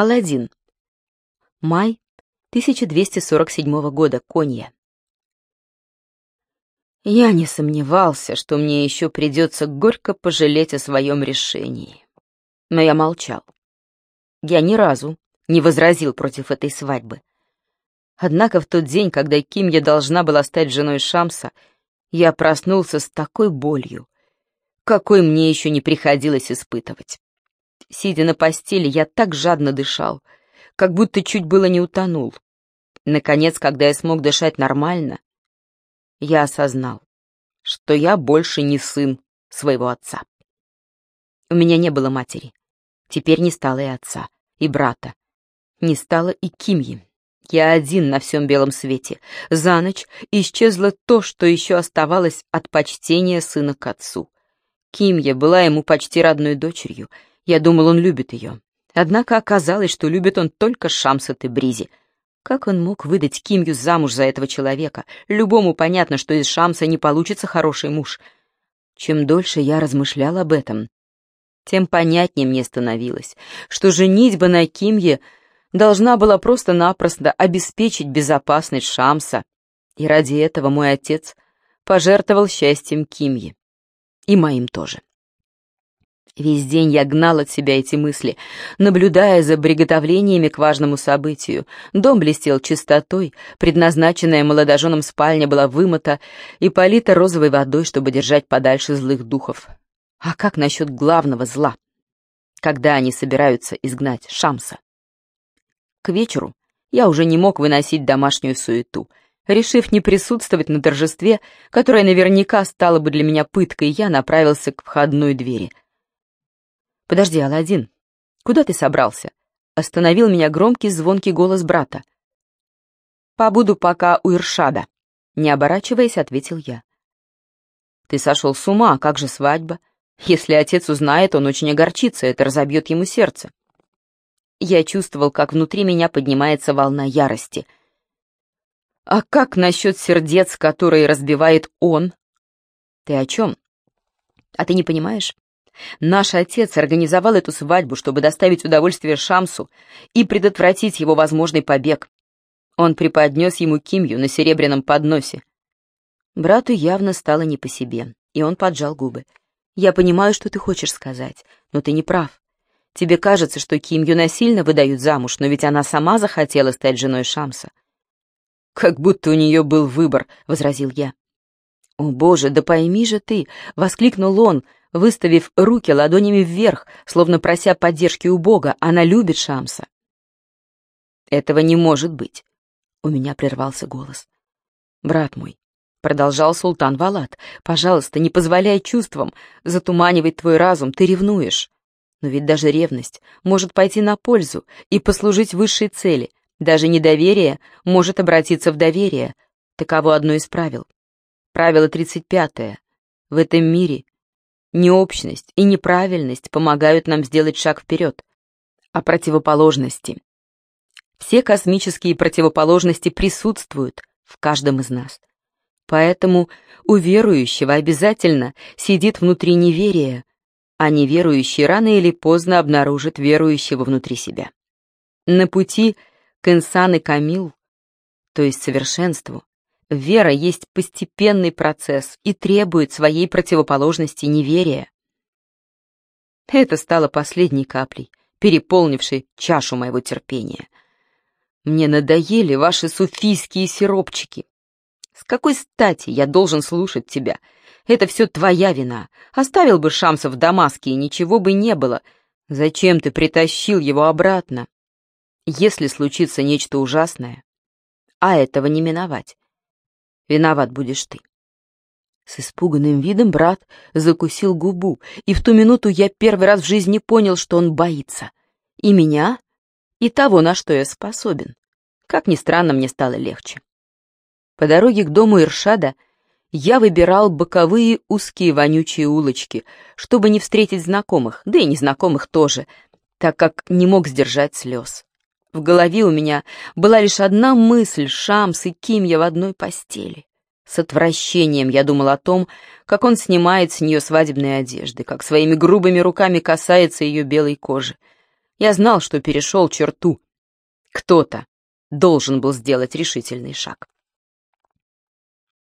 Аладдин. Май 1247 года. Конья. Я не сомневался, что мне еще придется горько пожалеть о своем решении. Но я молчал. Я ни разу не возразил против этой свадьбы. Однако в тот день, когда Кимья должна была стать женой Шамса, я проснулся с такой болью, какой мне еще не приходилось испытывать. Сидя на постели, я так жадно дышал, как будто чуть было не утонул. Наконец, когда я смог дышать нормально, я осознал, что я больше не сын своего отца. У меня не было матери. Теперь не стало и отца, и брата. Не стало и Кимьи. Я один на всем белом свете. За ночь исчезло то, что еще оставалось от почтения сына к отцу. Кимья была ему почти родной дочерью. Я думал, он любит ее. Однако оказалось, что любит он только Шамса Тебризи. Как он мог выдать Кимью замуж за этого человека? Любому понятно, что из Шамса не получится хороший муж. Чем дольше я размышлял об этом, тем понятнее мне становилось, что женитьба на Кимье — должна была просто-напросто обеспечить безопасность Шамса, и ради этого мой отец пожертвовал счастьем Кимьи. И моим тоже. Весь день я гнал от себя эти мысли, наблюдая за приготовлениями к важному событию. Дом блестел чистотой, предназначенная молодоженам спальня была вымыта и полита розовой водой, чтобы держать подальше злых духов. А как насчет главного зла? Когда они собираются изгнать Шамса? К вечеру я уже не мог выносить домашнюю суету. Решив не присутствовать на торжестве, которое наверняка стало бы для меня пыткой, я направился к входной двери. «Подожди, Аладдин, куда ты собрался?» Остановил меня громкий звонкий голос брата. «Побуду пока у Иршада», — не оборачиваясь, ответил я. «Ты сошел с ума, как же свадьба? Если отец узнает, он очень огорчится, это разобьет ему сердце». Я чувствовал, как внутри меня поднимается волна ярости. А как насчет сердец, которые разбивает он? Ты о чем? А ты не понимаешь? Наш отец организовал эту свадьбу, чтобы доставить удовольствие Шамсу и предотвратить его возможный побег. Он преподнес ему кимью на серебряном подносе. Брату явно стало не по себе, и он поджал губы. «Я понимаю, что ты хочешь сказать, но ты не прав. Тебе кажется, что Кимью насильно выдают замуж, но ведь она сама захотела стать женой Шамса. «Как будто у нее был выбор», — возразил я. «О, Боже, да пойми же ты!» — воскликнул он, выставив руки ладонями вверх, словно прося поддержки у Бога. «Она любит Шамса». «Этого не может быть», — у меня прервался голос. «Брат мой», — продолжал султан Валат, — «пожалуйста, не позволяй чувствам затуманивать твой разум, ты ревнуешь. Но ведь даже ревность может пойти на пользу и послужить высшей цели. Даже недоверие может обратиться в доверие. Таково одно из правил. Правило 35. В этом мире необщность и неправильность помогают нам сделать шаг вперед. А противоположности. Все космические противоположности присутствуют в каждом из нас. Поэтому у верующего обязательно сидит внутри неверие, а неверующий рано или поздно обнаружит верующего внутри себя. На пути к инсан и камил, то есть совершенству, вера есть постепенный процесс и требует своей противоположности неверия. Это стало последней каплей, переполнившей чашу моего терпения. Мне надоели ваши суфийские сиропчики. С какой стати я должен слушать тебя — это все твоя вина. Оставил бы Шамса в Дамаске, и ничего бы не было. Зачем ты притащил его обратно? Если случится нечто ужасное, а этого не миновать, виноват будешь ты. С испуганным видом брат закусил губу, и в ту минуту я первый раз в жизни понял, что он боится. И меня, и того, на что я способен. Как ни странно, мне стало легче. По дороге к дому Иршада я выбирал боковые узкие вонючие улочки, чтобы не встретить знакомых, да и незнакомых тоже, так как не мог сдержать слез. В голове у меня была лишь одна мысль — Шамс и Кимья в одной постели. С отвращением я думал о том, как он снимает с нее свадебные одежды, как своими грубыми руками касается ее белой кожи. Я знал, что перешел черту. Кто-то должен был сделать решительный шаг.